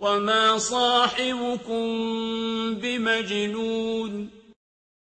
وَمَا صَاحِبُكُم بِمَجْنُونٍ